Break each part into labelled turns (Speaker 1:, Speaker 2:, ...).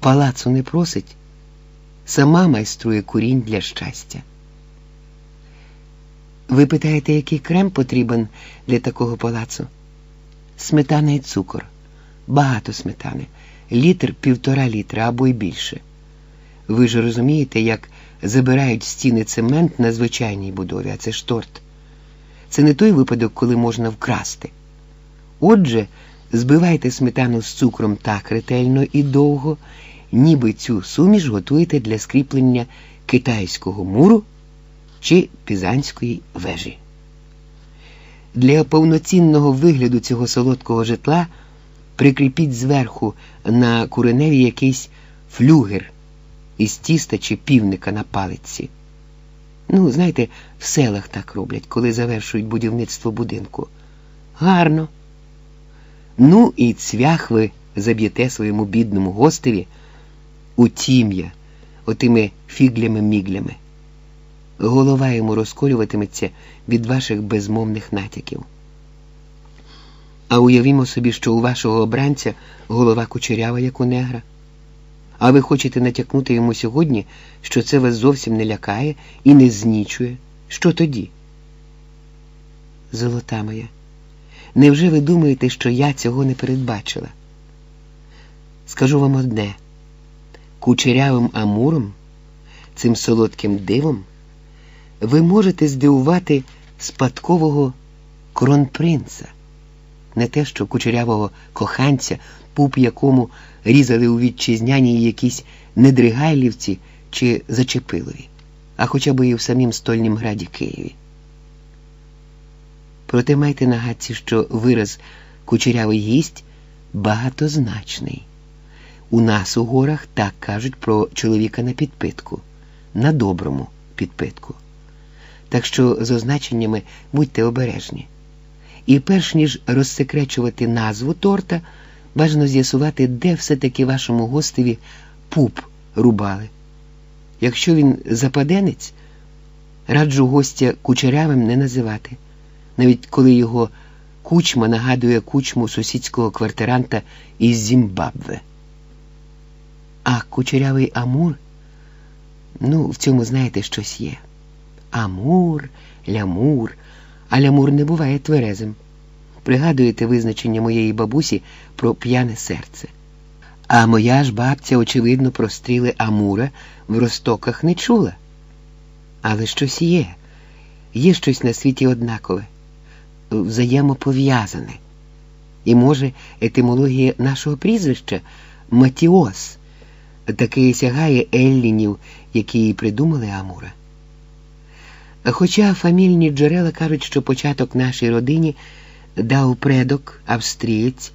Speaker 1: палацу не просить, сама майструє курінь для щастя. Ви питаєте, який крем потрібен для такого палацу? Сметана і цукор, багато сметани, літр півтора літра або й більше. Ви ж розумієте, як забирають стіни цемент на звичайній будові, а це ж торт. Це не той випадок, коли можна вкрасти. Отже, збивайте сметану з цукром так ретельно і довго, ніби цю суміш готуєте для скріплення китайського муру чи пізанської вежі. Для повноцінного вигляду цього солодкого житла прикріпіть зверху на куреневі якийсь флюгер із тіста чи півника на палиці. Ну, знаєте, в селах так роблять, коли завершують будівництво будинку. Гарно. Ну і цвях ви заб'єте своєму бідному гостеві у тім'я отими фіглями-міглями. Голова йому розколюватиметься від ваших безмовних натяків. А уявімо собі, що у вашого обранця голова кучерява, як у негра. А ви хочете натякнути йому сьогодні, що це вас зовсім не лякає і не знічує. Що тоді? Золота моя, невже ви думаєте, що я цього не передбачила? Скажу вам одне: кучерявим амуром, цим солодким дивом, ви можете здивувати спадкового кронпринца, не те, що кучерявого коханця, пуп якому різали у вітчизняній якісь недригайлівці чи зачепилові, а хоча б і в самім стольнім граді Києві. Проте майте на гадці, що вираз кучерявий гість багатозначний. У нас у горах так кажуть про чоловіка на підпитку, на доброму підпитку. Так що з означеннями будьте обережні. І перш ніж розсекречувати назву торта, бажано з'ясувати, де все-таки вашому гостеві пуп рубали. Якщо він западенець, раджу гостя кучерявим не називати, навіть коли його кучма нагадує кучму сусідського квартиранта із Зімбабве. А кучерявий Амур, ну, в цьому, знаєте, щось є. Амур, лямур, а лямур не буває тверезим. Пригадуєте визначення моєї бабусі про п'яне серце. А моя ж бабця, очевидно, про стріли Амура в ростоках не чула. Але щось є, є щось на світі однакове, взаємопов'язане. І, може, етимологія нашого прізвища Матіос таки сягає Еллінів, які придумали Амура. Хоча фамільні джерела кажуть, що початок нашій родині дав предок австрієць,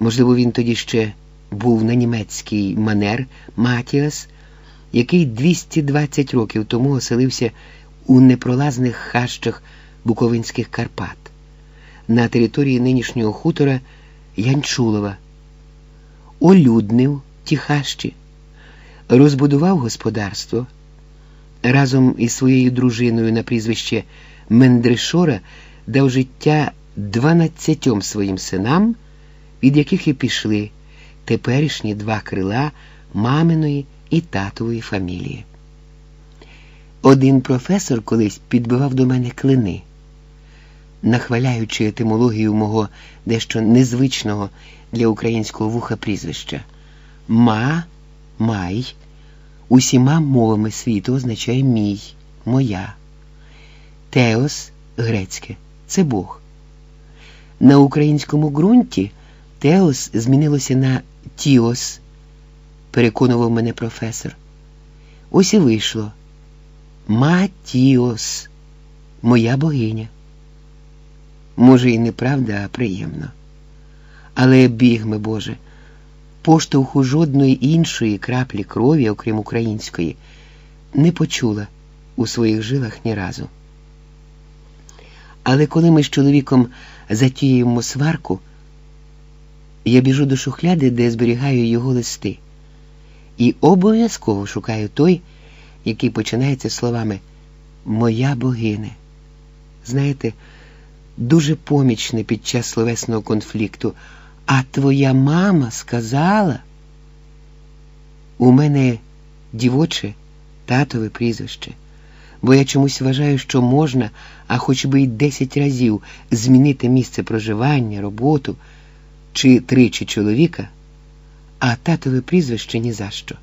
Speaker 1: можливо, він тоді ще був на німецький манер Матіас, який 220 років тому оселився у непролазних хащах Буковинських Карпат на території нинішнього хутора Янчулова, олюднив ті хащі, розбудував господарство. Разом із своєю дружиною на прізвище Мендришора дав життя дванадцятьом своїм синам, від яких і пішли теперішні два крила маминої і татової фамілії. Один професор колись підбивав до мене клини, нахваляючи етимологію мого дещо незвичного для українського вуха прізвища Ма, Май усіма мовами світу означає мій, моя. Теос грецьке це Бог. На українському ґрунті Теос змінилося на Тіос, переконував мене професор. Ось і вийшло. Матіос, моя богиня. Може, і неправда, а приємно. Але бігме, Боже поштовху жодної іншої краплі крові, окрім української, не почула у своїх жилах ні разу. Але коли ми з чоловіком затіємо сварку, я біжу до шухляди, де зберігаю його листи, і обов'язково шукаю той, який починається словами Моя богине. Знаєте, дуже помічне під час словесного конфлікту. А твоя мама сказала. У мене дівоче татове прізвище, бо я чомусь вважаю, що можна, а хоч би й десять разів змінити місце проживання, роботу чи тричі чоловіка, а татове прізвище ні за що.